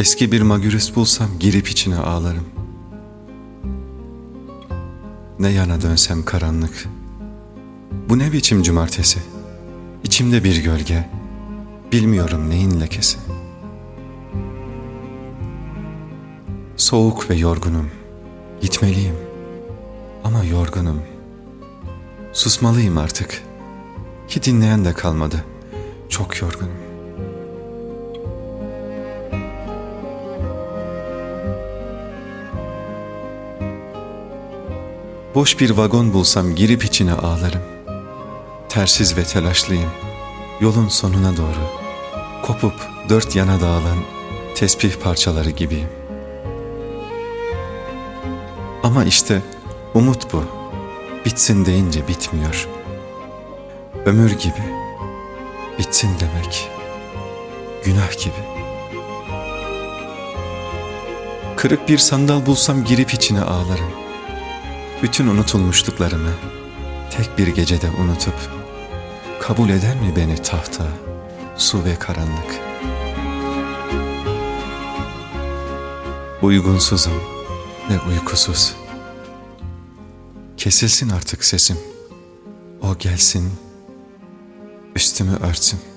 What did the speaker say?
Eski bir magürüs bulsam girip içine ağlarım. Ne yana dönsem karanlık. Bu ne biçim cumartesi? İçimde bir gölge. Bilmiyorum neyin lekesi. Soğuk ve yorgunum. Gitmeliyim. Ama yorgunum. Susmalıyım artık. Ki dinleyen de kalmadı. Çok yorgunum. Boş bir vagon bulsam girip içine ağlarım. Tersiz ve telaşlıyım. Yolun sonuna doğru. Kopup dört yana dağılan tesbih parçaları gibiyim. Ama işte umut bu. Bitsin deyince bitmiyor. Ömür gibi. Bitsin demek. Günah gibi. Kırık bir sandal bulsam girip içine ağlarım. Bütün unutulmuşluklarımı tek bir gecede unutup kabul eder mi beni tahta, su ve karanlık? Uygunsuzum ve uykusuz. Kesilsin artık sesim. O gelsin, üstümü örtsün.